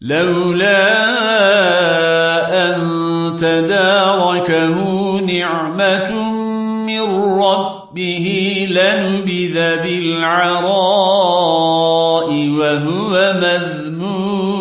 لولا أن تداركه نعمة من ربه لنبذ بالعراء وهو مذموم.